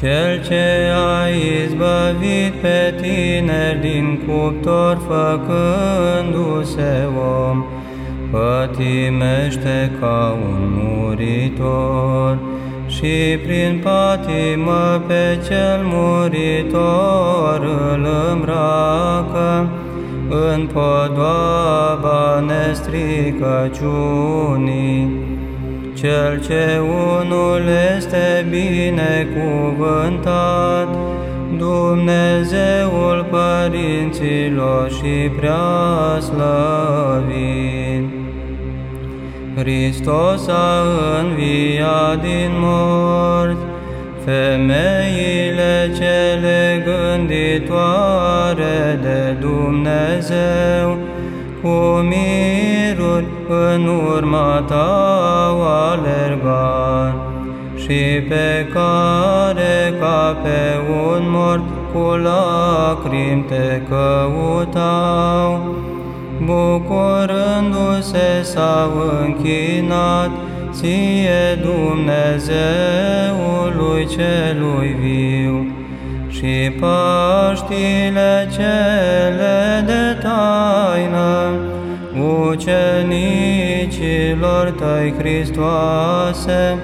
Cel ce a izbăvit pe tineri din cuptor făcându-se om, pătimește ca un muritor și prin patimă pe cel muritor îl îmbracă în podoaba nestricăciunii. Cel ce unul este binecuvântat, Dumnezeul părinților și prea slăvit. Hristos a înviat din morți, femeile cele gânditoare de Dumnezeu, cu miruri în urma ta au alergat și pe care ca pe un mort cu lacrimi te căutau, bucurându-se s-au închinat ție Dumnezeului celui viu și Paștile cele de taină, ucenicilor tăi Hristoase,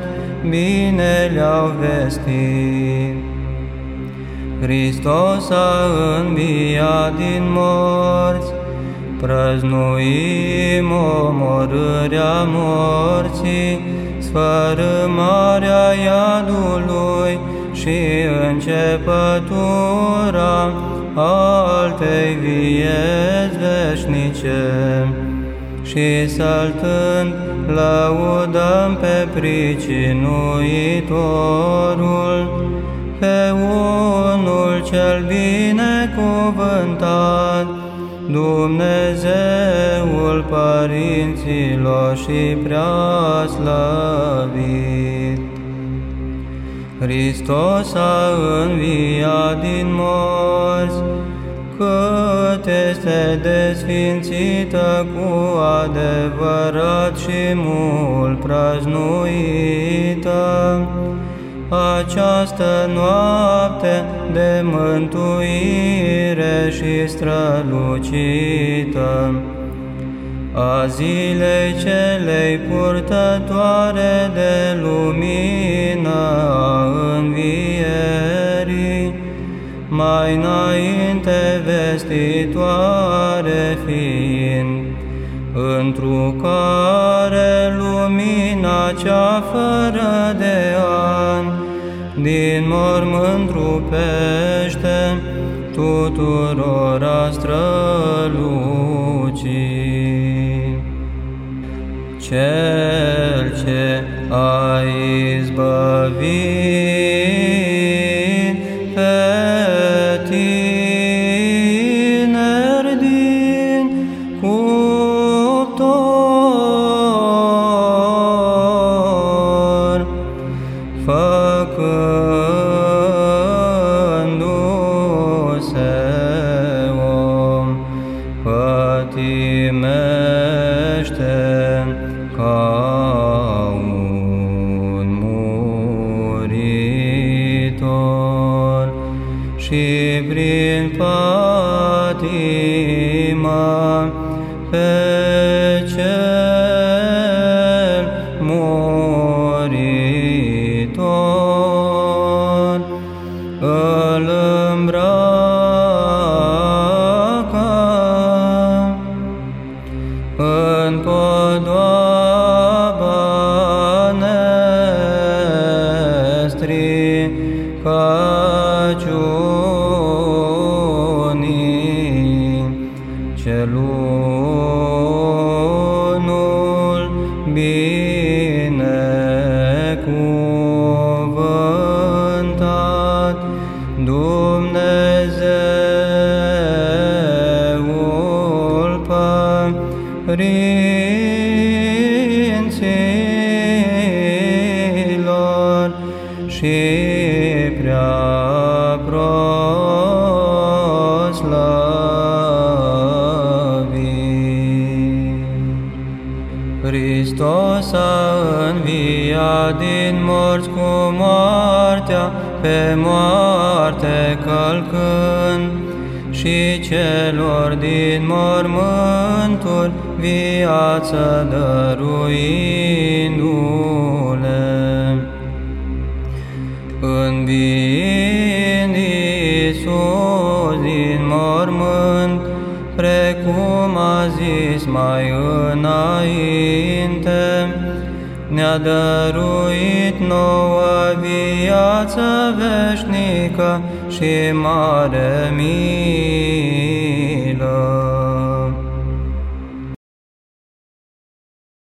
bine le-au vestit. Hristos a înviat din morți, prăznuim omorârea morții, sfărâmarea iadului și începătura altei vieți veșnice. Și saltând, lăudăm pe pricinuitorul, pe unul cel binecuvântat, Dumnezeul părinților și prea slăvit. Hristos a înviat din morți, cât este desfințită cu adevărat și mult praznuită, această noapte de mântuire și strălucită, a zilei celei purtătoare de lumină a învierii, mai înainte vestitoare fiind, întru care lumina cea fără de an, din mormânt rupește tuturora strălucii. Cel și prin patima pe nestricăciunii, celunul binecuvântat, Dumnezeul părinților din morți cu moartea înviarea pe moarte călcând, și celor din mormânturi viață dăruindu-le. Înviind Iisus din mormânt, precum a zis mai înainte, ne-a dăruit nouă viață veșnică și mare milă.